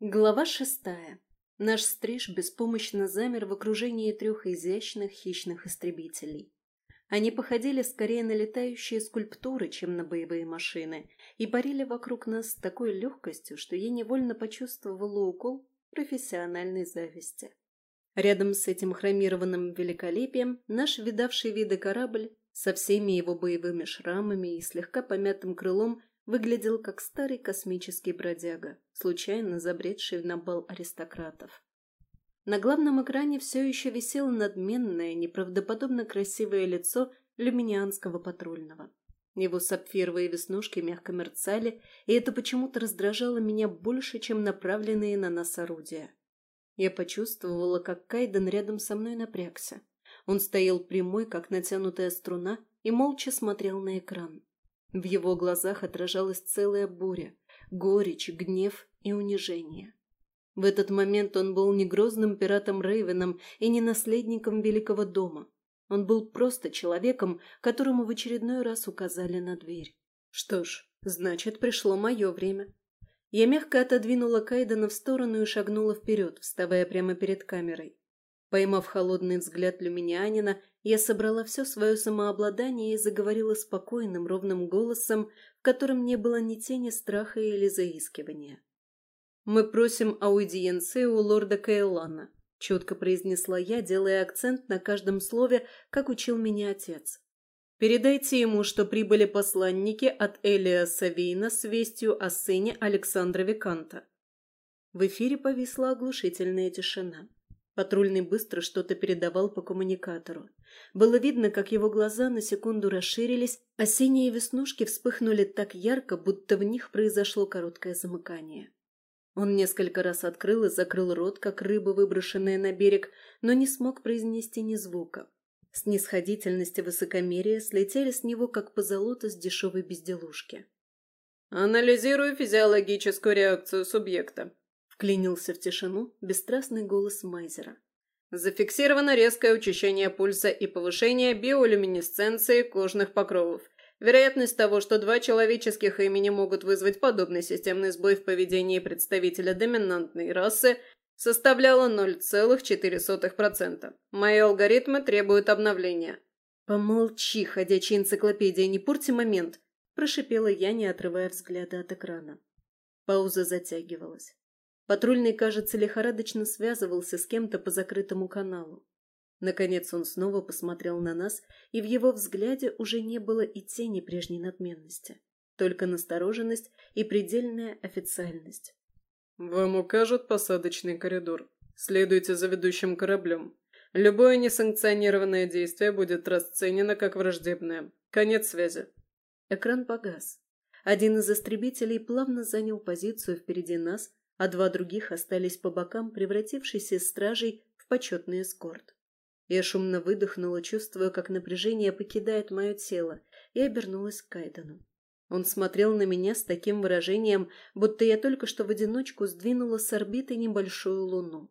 Глава шестая. Наш стриж беспомощно замер в окружении трех изящных хищных истребителей. Они походили скорее на летающие скульптуры, чем на боевые машины, и парили вокруг нас с такой легкостью, что я невольно почувствовала укол профессиональной зависти. Рядом с этим хромированным великолепием наш видавший виды корабль со всеми его боевыми шрамами и слегка помятым крылом выглядел как старый космический бродяга, случайно забредший на бал аристократов. На главном экране все еще висело надменное, неправдоподобно красивое лицо люминианского патрульного. Его сапфировые веснушки мягко мерцали, и это почему-то раздражало меня больше, чем направленные на нас орудия. Я почувствовала, как Кайден рядом со мной напрягся. Он стоял прямой, как натянутая струна, и молча смотрел на экран. В его глазах отражалась целая буря, горечь, гнев и унижение. В этот момент он был не грозным пиратом Рейвеном и не наследником Великого дома. Он был просто человеком, которому в очередной раз указали на дверь. Что ж, значит, пришло мое время. Я мягко отодвинула Кайдена в сторону и шагнула вперед, вставая прямо перед камерой. Поймав холодный взгляд люминианина, я собрала все свое самообладание и заговорила спокойным, ровным голосом, в котором не было ни тени страха или заискивания. «Мы просим аудиенции у лорда Кейлана», — четко произнесла я, делая акцент на каждом слове, как учил меня отец. «Передайте ему, что прибыли посланники от Элия Савейна с вестью о сыне Александра Виканта». В эфире повисла оглушительная тишина. Патрульный быстро что-то передавал по коммуникатору. Было видно, как его глаза на секунду расширились, а синие веснушки вспыхнули так ярко, будто в них произошло короткое замыкание. Он несколько раз открыл и закрыл рот, как рыба, выброшенная на берег, но не смог произнести ни звука. Снисходительность и высокомерие слетели с него, как позолота с дешевой безделушки. «Анализирую физиологическую реакцию субъекта», Вклинился в тишину бесстрастный голос Майзера. Зафиксировано резкое учащение пульса и повышение биолюминесценции кожных покровов. Вероятность того, что два человеческих имени могут вызвать подобный системный сбой в поведении представителя доминантной расы, составляла 0,4%. Мои алгоритмы требуют обновления. «Помолчи, ходячая энциклопедия, не порти момент!» – прошипела я, не отрывая взгляда от экрана. Пауза затягивалась. Патрульный, кажется, лихорадочно связывался с кем-то по закрытому каналу. Наконец он снова посмотрел на нас, и в его взгляде уже не было и тени прежней надменности, только настороженность и предельная официальность. «Вам укажут посадочный коридор. Следуйте за ведущим кораблем. Любое несанкционированное действие будет расценено как враждебное. Конец связи». Экран погас. Один из истребителей плавно занял позицию впереди нас, а два других остались по бокам, превратившись из стражей в почетный эскорт. Я шумно выдохнула, чувствуя, как напряжение покидает мое тело, и обернулась к Кайдену. Он смотрел на меня с таким выражением, будто я только что в одиночку сдвинула с орбиты небольшую луну.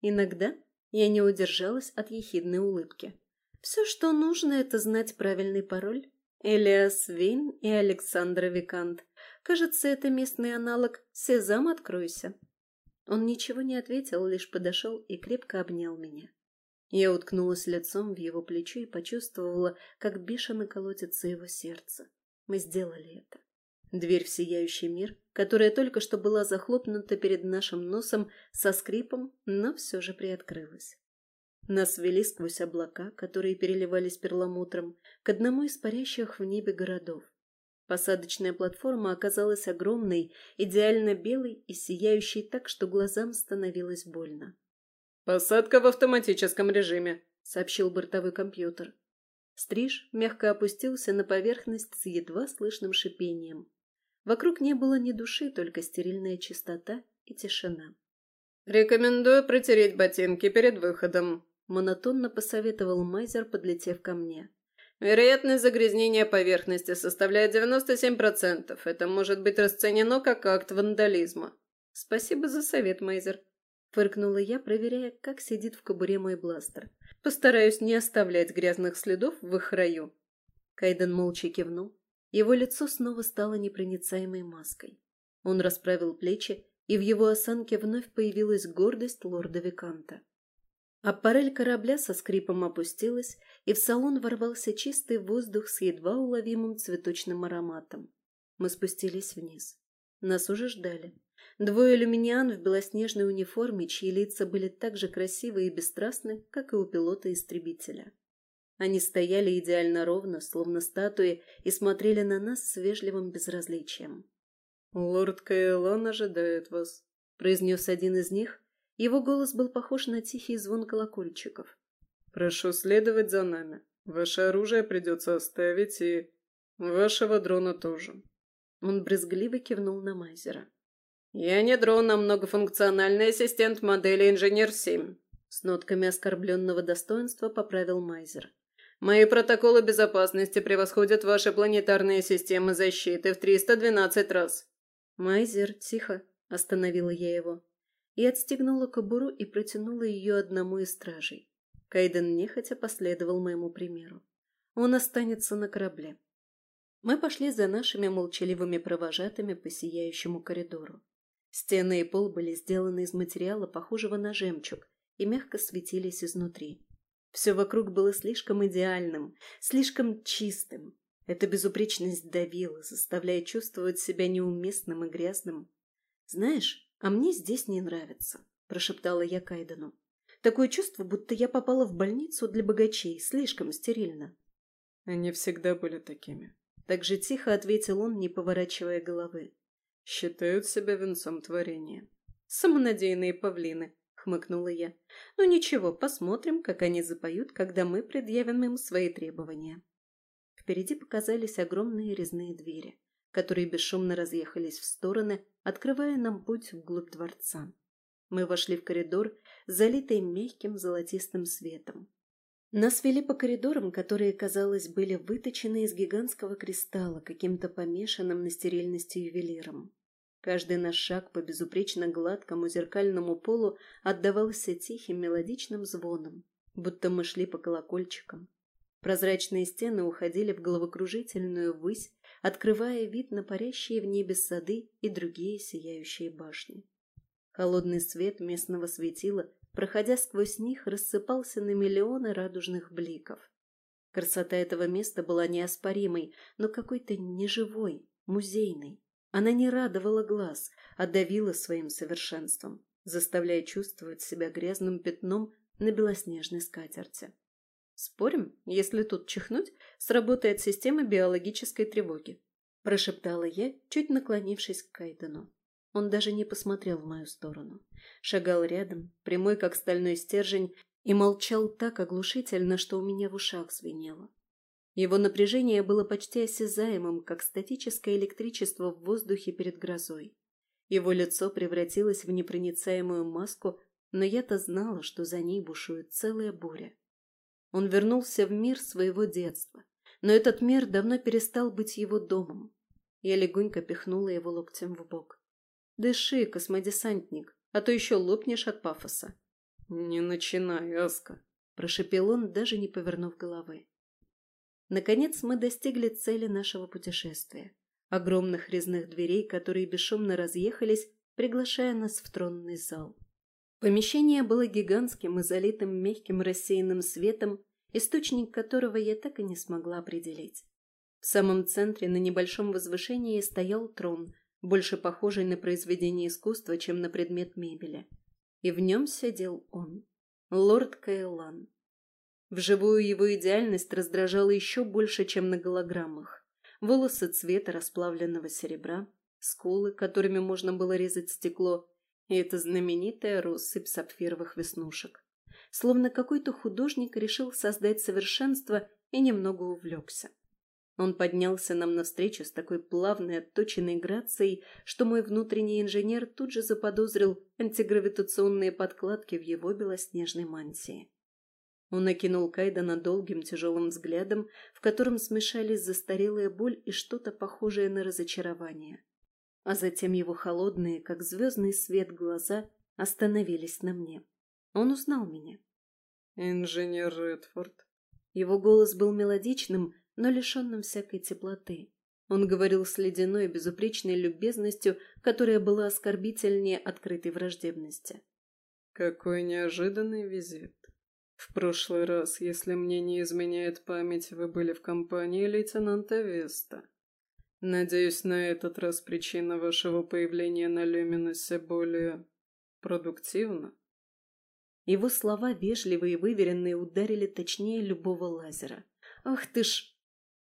Иногда я не удержалась от ехидной улыбки. Все, что нужно, это знать правильный пароль. Элиас Вейн и Александра Викант. Кажется, это местный аналог «Сезам, откройся». Он ничего не ответил, лишь подошел и крепко обнял меня. Я уткнулась лицом в его плечо и почувствовала, как бешено колотится его сердце. Мы сделали это. Дверь в сияющий мир, которая только что была захлопнута перед нашим носом со скрипом, но все же приоткрылась. Нас вели сквозь облака, которые переливались перламутром, к одному из парящих в небе городов. Посадочная платформа оказалась огромной, идеально белой и сияющей так, что глазам становилось больно. «Посадка в автоматическом режиме», — сообщил бортовой компьютер. Стриж мягко опустился на поверхность с едва слышным шипением. Вокруг не было ни души, только стерильная чистота и тишина. «Рекомендую протереть ботинки перед выходом», — монотонно посоветовал Майзер, подлетев ко мне. Вероятность загрязнения поверхности составляет 97%. Это может быть расценено как акт вандализма. Спасибо за совет, Мейзер. Фыркнула я, проверяя, как сидит в кобуре мой бластер. Постараюсь не оставлять грязных следов в их раю. Кайден молча кивнул. Его лицо снова стало непроницаемой маской. Он расправил плечи и в его осанке вновь появилась гордость лорда Виканта. Аппарель корабля со скрипом опустилась, и в салон ворвался чистый воздух с едва уловимым цветочным ароматом. Мы спустились вниз. Нас уже ждали. Двое люминиан в белоснежной униформе, чьи лица были так же красивы и бесстрастны, как и у пилота-истребителя. Они стояли идеально ровно, словно статуи, и смотрели на нас с вежливым безразличием. «Лорд Каэлон ожидает вас», — произнес один из них. Его голос был похож на тихий звон колокольчиков. «Прошу следовать за нами. Ваше оружие придется оставить, и... вашего дрона тоже». Он брезгливо кивнул на Майзера. «Я не дрон, а многофункциональный ассистент модели «Инженер-7», — с нотками оскорбленного достоинства поправил Майзер. «Мои протоколы безопасности превосходят ваши планетарные системы защиты в 312 раз». «Майзер, тихо!» – остановила я его. И отстегнула кобуру и протянула ее одному из стражей. Кайден нехотя последовал моему примеру. Он останется на корабле. Мы пошли за нашими молчаливыми провожатыми по сияющему коридору. Стены и пол были сделаны из материала, похожего на жемчуг, и мягко светились изнутри. Все вокруг было слишком идеальным, слишком чистым. Эта безупречность давила, заставляя чувствовать себя неуместным и грязным. «Знаешь, а мне здесь не нравится», – прошептала я Кайдену. «Такое чувство, будто я попала в больницу для богачей, слишком стерильно». «Они всегда были такими», – так же тихо ответил он, не поворачивая головы считают себя венцом творения. Самонадеянные павлины, хмыкнула я. Ну ничего, посмотрим, как они запоют, когда мы предъявим им свои требования. Впереди показались огромные резные двери, которые бесшумно разъехались в стороны, открывая нам путь вглубь дворца. Мы вошли в коридор, залитый мягким золотистым светом. Нас вели по коридорам, которые, казалось, были выточены из гигантского кристалла, каким-то помешанным на стерильности ювелиром. Каждый наш шаг по безупречно гладкому зеркальному полу отдавался тихим мелодичным звоном, будто мы шли по колокольчикам. Прозрачные стены уходили в головокружительную высь, открывая вид на парящие в небе сады и другие сияющие башни. Холодный свет местного светила, проходя сквозь них, рассыпался на миллионы радужных бликов. Красота этого места была неоспоримой, но какой-то неживой, музейной. Она не радовала глаз, а давила своим совершенством, заставляя чувствовать себя грязным пятном на белоснежной скатерти. «Спорим, если тут чихнуть, сработает система биологической тревоги», прошептала я, чуть наклонившись к Кайдену. Он даже не посмотрел в мою сторону. Шагал рядом, прямой как стальной стержень, и молчал так оглушительно, что у меня в ушах звенело. Его напряжение было почти осязаемым, как статическое электричество в воздухе перед грозой. Его лицо превратилось в непроницаемую маску, но я-то знала, что за ней бушует целая буря. Он вернулся в мир своего детства, но этот мир давно перестал быть его домом. Я легонько пихнула его локтем в бок. «Дыши, космодесантник, а то еще лопнешь от пафоса». «Не начинай, Аска», – прошепел он, даже не повернув головы. Наконец мы достигли цели нашего путешествия. Огромных резных дверей, которые бесшумно разъехались, приглашая нас в тронный зал. Помещение было гигантским и залитым мягким рассеянным светом, источник которого я так и не смогла определить. В самом центре на небольшом возвышении стоял трон, больше похожий на произведение искусства, чем на предмет мебели. И в нем сидел он, лорд Кайлан. Вживую его идеальность раздражала еще больше, чем на голограммах. Волосы цвета расплавленного серебра, скулы, которыми можно было резать стекло, и эта знаменитая россыпь сапфировых веснушек. Словно какой-то художник решил создать совершенство и немного увлекся. Он поднялся нам навстречу с такой плавной, отточенной грацией, что мой внутренний инженер тут же заподозрил антигравитационные подкладки в его белоснежной мантии. Он окинул Кайдана долгим тяжелым взглядом, в котором смешались застарелая боль и что-то похожее на разочарование. А затем его холодные, как звездный свет, глаза остановились на мне. Он узнал меня. «Инженер Редфорд». Его голос был мелодичным, но лишенным всякой теплоты. Он говорил с ледяной, безупречной любезностью, которая была оскорбительнее открытой враждебности. «Какой неожиданный визит. В прошлый раз, если мне не изменяет память, вы были в компании лейтенанта Веста. Надеюсь, на этот раз причина вашего появления на Люминосе более продуктивна?» Его слова, вежливые и выверенные, ударили точнее любого лазера. «Ах ты ж!»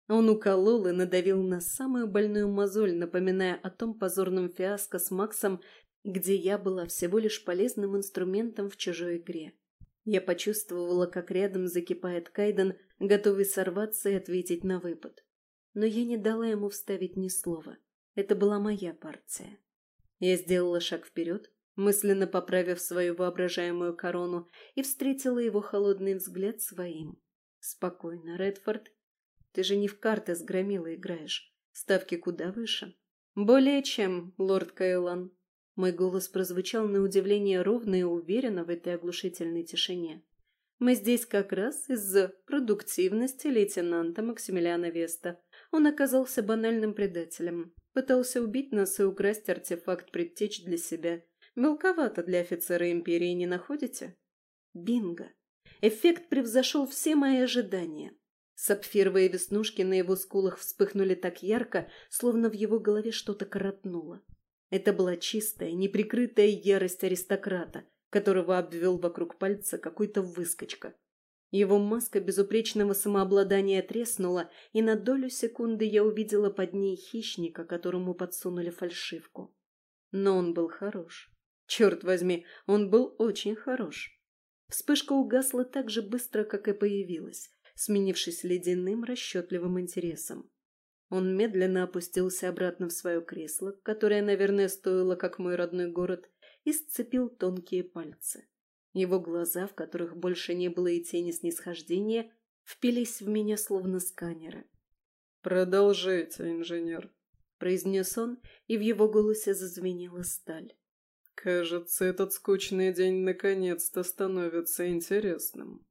Он уколол и надавил на самую больную мозоль, напоминая о том позорном фиаско с Максом, где я была всего лишь полезным инструментом в чужой игре. Я почувствовала, как рядом закипает Кайден, готовый сорваться и ответить на выпад. Но я не дала ему вставить ни слова. Это была моя партия. Я сделала шаг вперед, мысленно поправив свою воображаемую корону, и встретила его холодный взгляд своим. «Спокойно, Редфорд. Ты же не в карты с громилой играешь. Ставки куда выше». «Более чем, лорд Кайлан». Мой голос прозвучал на удивление ровно и уверенно в этой оглушительной тишине. «Мы здесь как раз из-за продуктивности лейтенанта Максимилиана Веста. Он оказался банальным предателем. Пытался убить нас и украсть артефакт предтеч для себя. Мелковато для офицера Империи, не находите? Бинго! Эффект превзошел все мои ожидания. Сапфировые веснушки на его скулах вспыхнули так ярко, словно в его голове что-то коротнуло. Это была чистая, неприкрытая ярость аристократа, которого обвел вокруг пальца какой-то выскочка. Его маска безупречного самообладания треснула, и на долю секунды я увидела под ней хищника, которому подсунули фальшивку. Но он был хорош. Черт возьми, он был очень хорош. Вспышка угасла так же быстро, как и появилась, сменившись ледяным расчетливым интересом. Он медленно опустился обратно в свое кресло, которое, наверное, стоило, как мой родной город, и сцепил тонкие пальцы. Его глаза, в которых больше не было и тени снисхождения, впились в меня словно сканеры. «Продолжайте, инженер», — произнес он, и в его голосе зазвенела сталь. Кажется, этот скучный день наконец-то становится интересным.